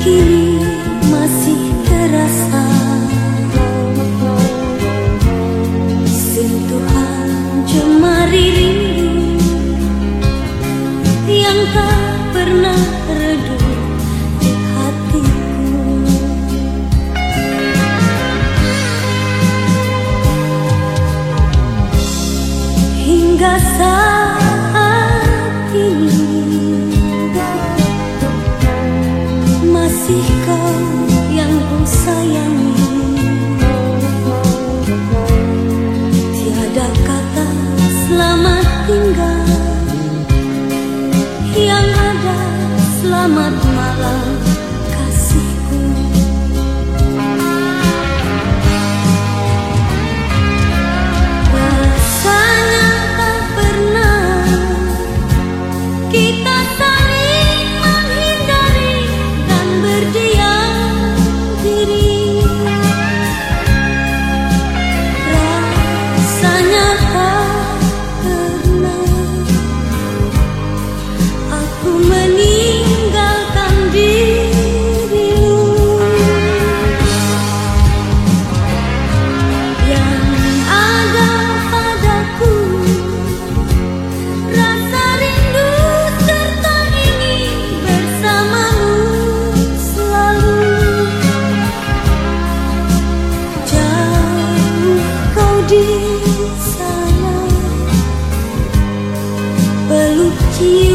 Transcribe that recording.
kini masih terasa. Sentuhan jemari rindu yang tak pernah redup di hatiku. Hingga saat kasih kau yang ku sayangi. You.